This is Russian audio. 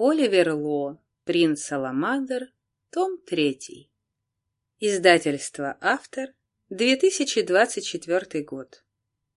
Оливер Ло, Принц Саламандр, том 3. Издательство «Автор», 2024 год.